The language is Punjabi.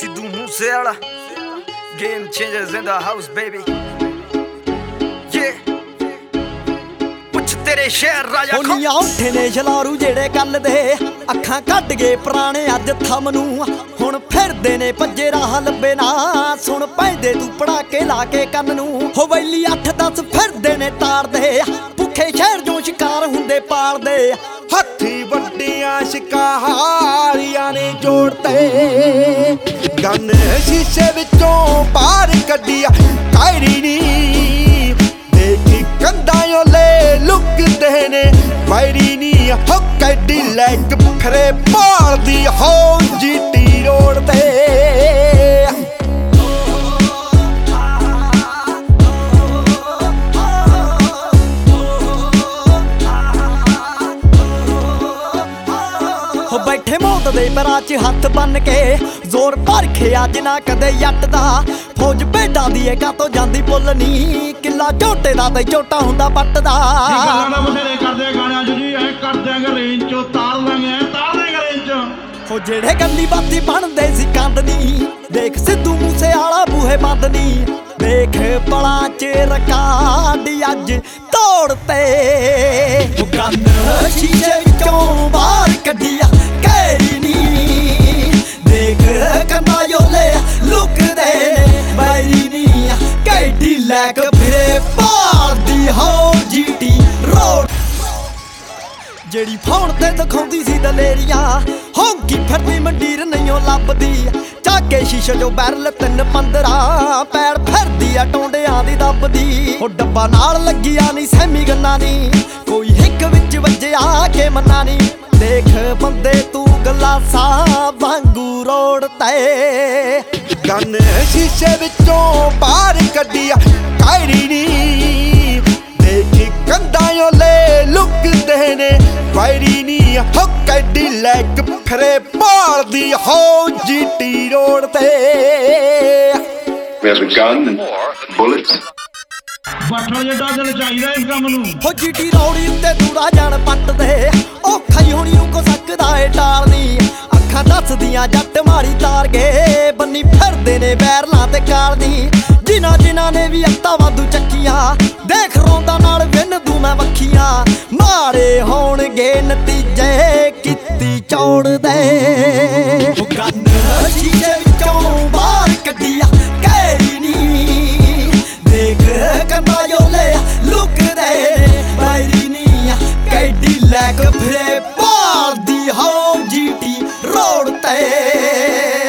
Sidhu Moose Wala game changers in the house baby ਯੇ ਪੁੱਛ ਤੇਰੇ ਸ਼ਹਿਰ ਰਾਜਾ ਉੱਠੇ ਨੇ ਛਲਾਰੂ ਜਿਹੜੇ ਕੱਲ ਦੇ। ਅੱਖਾਂ ਕੱਢ ਗਏ ਪੁਰਾਣੇ ਅੱਜ ਥਮ ਨੂੰ। ਹੁਣ ਫਿਰਦੇ ਨੇ ਭੱਜੇ ਰਾਹ ਲੱਭੇ ਨਾ। ਸੁਣ ਪੈਂਦੇ ਤੂੰ ਪੜਾਕੇ ਲਾ ਕੇ ਕੰਨ ਨੂੰ। ਹੋ ਵੈਲੀ 8-10 ਫਿਰਦੇ ਨੇ ਤਾੜਦੇ ਭੁੱਖੇ ਸ਼ਹਿਰ ਜੋ ਸ਼ਿਕਾਰ ਹੁੰਦੇ ਪਾਲਦੇ। ਹੱਥੀ ਵੱਡੀਆਂ ਸ਼ਿਕਾਰੀਆਂ ਨੇ ਜੋੜਤੇ ਗੰਨ ਸ਼ੀਸ਼ੇ ਵਿੱਚੋਂ ਬਾਹਰ ਕੱਢਿਆ, ਕਾਇਰੀ ਨੀ। ਦੇਖੀ ਕੰਧਾਂ ਓਲੇ ਲੁਕਦੇ ਨੇ, ਵਾਇਰੀ ਨੀ ਹੋ ਕੈਡੀ ਲੈਕ ਫਰੇ ਪਾਲਦੀ ਹੋ ਜੀਟੀ ਰੋਡ ਤੇ। ਬੈਠੇ ਮੌਤ ਦੇ ਪਰਾਂ 'ਚ ਹੱਥ ਬੰਨ ਕੇ ਜ਼ੋਰ ਭਰ ਖਿਆ ਜਿਨਾ ਕਦੇ ਜੱਟ ਦਾ ਫੌਜ ਭੇਡਾਂ ਦੀ ਏ ਕਾਤੋਂ ਜਾਂਦੀ ਪੁੱਲ ਨਹੀਂ ਕਿੱਲਾ ਝੋਟੇ ਦਾ ਤੇ ਝੋਟਾ ਹੁੰਦਾ ਪੱਟ ਦਾ ਇਹ ਗੱਲਾਂ ਨਾ ਬਥੇਰੇ ਕਰਦੇ ਆ ਗਾਣਿਆਂ 'ਚ ਜੀ ਐ ਕਰ ਦਿਆਂਗੇ ਰੇਂਜ 'ਚੋਂ ਤਾਰ ਲਾਂਗੇ ਐ ਤਾਰ ਦੇਂਗੇ ਰੇਂਜ 'ਚ। ਹੋ ਜਿਹੜੇ ਗੰਦੀ ਬਾਤੀ ਬਣਦੇ ਸੀ ਕੰਦ ਨੀ ਦੇਖ ਸਿੱਧੂ ਮੂਸੇ ਵਾਲਾ ਬੂਹੇ ਬੰਦ ਨੀ। ਦੇਖ ਪਲਾਂ 'ਚ ਰਕਾਡ ਅੱਜ ਕੈਡੀ ਫਿਰੇ ਪਾਰਦੀ ਹੋ ਜੀਟੀ ਰੋਡ ਜਿਹੜੀ ਫੌਣ ਤੇ ਦਿਖਾਉਂਦੀ ਸੀ ਦਲੇਰੀਆਂ, ਹੌਂਕੀ ਫਿਰਦੀ ਮੰਡੀਰ ਨਹੀਂਓ ਲੱਭਦੀ। ਚਾਕੇ ਸ਼ੀਸ਼ੇ ਜੋ ਬੈਰਲ ਤਿੰਨ 15 ਪੈਰ ਫਿਰਦੀ ਆ ਟੋਂਡਿਆਂ ਦੀ ਦੱਬਦੀ। ਉਹ ਡੱਬਾ ਨਾਲ ਲੱਗਿਆ ਨਹੀਂ ਸਹਿਮੀ ਗੰਨਾ ਨਹੀਂ ਕੋਈ ਹਿੱਕ ਵਿੱਚ ਵੱਜਿਆ ਕੇ ਮੰਨਾ ਨਹੀਂ ਦੇਖ ਬੰਦੇ ਤੂੰ ਗਲਾਸਾ ਵਾਂਗੂ ਰੋੜ ਤੇ ਗੰਨ ਸ਼ੀਸ਼ੇ ਵਿੱਚੋਂ ਬਾਹਰ ਕੱਢਿਆ ਕਾਇਰੀ ਨੀ। ਦੇਖੀ ਕੰਧਾਂ ਓਲੇ ਲੁਕਦੇ ਨੇ। ਵਾਇਰੀ ਨੀ ਹੋ ਕੈਡੀ ਲੈਕ ਫਰੇ ਪਾਲਦੀ ਹੋ ਜੀਟੀ ਰੋਡ ਤੇ। We have a gun and bullets. ਬੱਠਲ ਜਿੱਡਾ ਦਿਲ ਚਾਹੀਦਾ ਇਸ ਕੰਮ ਨੂੰ। ਹੋ ਜੀਟੀ ਰੌੜੀ ਉੱਤੇ ਦੂਰਾ ਜਾਣ ਪੱਟ ਦੇ ਔਖਾ ਹੀ ਹੋਣੀ ਨੂੰ ਕੋ ਸਕਦਾ ਏ ਟਾਲਨੀ ਅੱਖਾਂ ਦੱਸਦੀਆਂ ਜੱਟ ਮਾਰੀ ਤਾਰ ਗਏ ਬੰਨੀ ਫਿਰਦੇ ਨੇ ਬੈਰਲਾਂ ਤੇ ਕਾਲਨੀ ਵੀ ਅੱਤਾ ਵਾਧੂ ਚੱਕੀਆਂ। ਦੇਖ ਰੋਂਦਾ ਨਾਲ ਵਿੰਨ ਦੂ ਮੈਂ ਵੱਖੀਆਂ। ਮਾਰੇ ਹੋਣਗੇ ਨਤੀਜੇ ਕੀਤੀ ਚੌੜ ਦੇ। ਬਾਹਰ ਕੱਢਿਆ ਕੈਰੀ ਪਾਰ ਦੀ ਹੋ ਜੀਟੀ ਰੋਡ ਤੇ।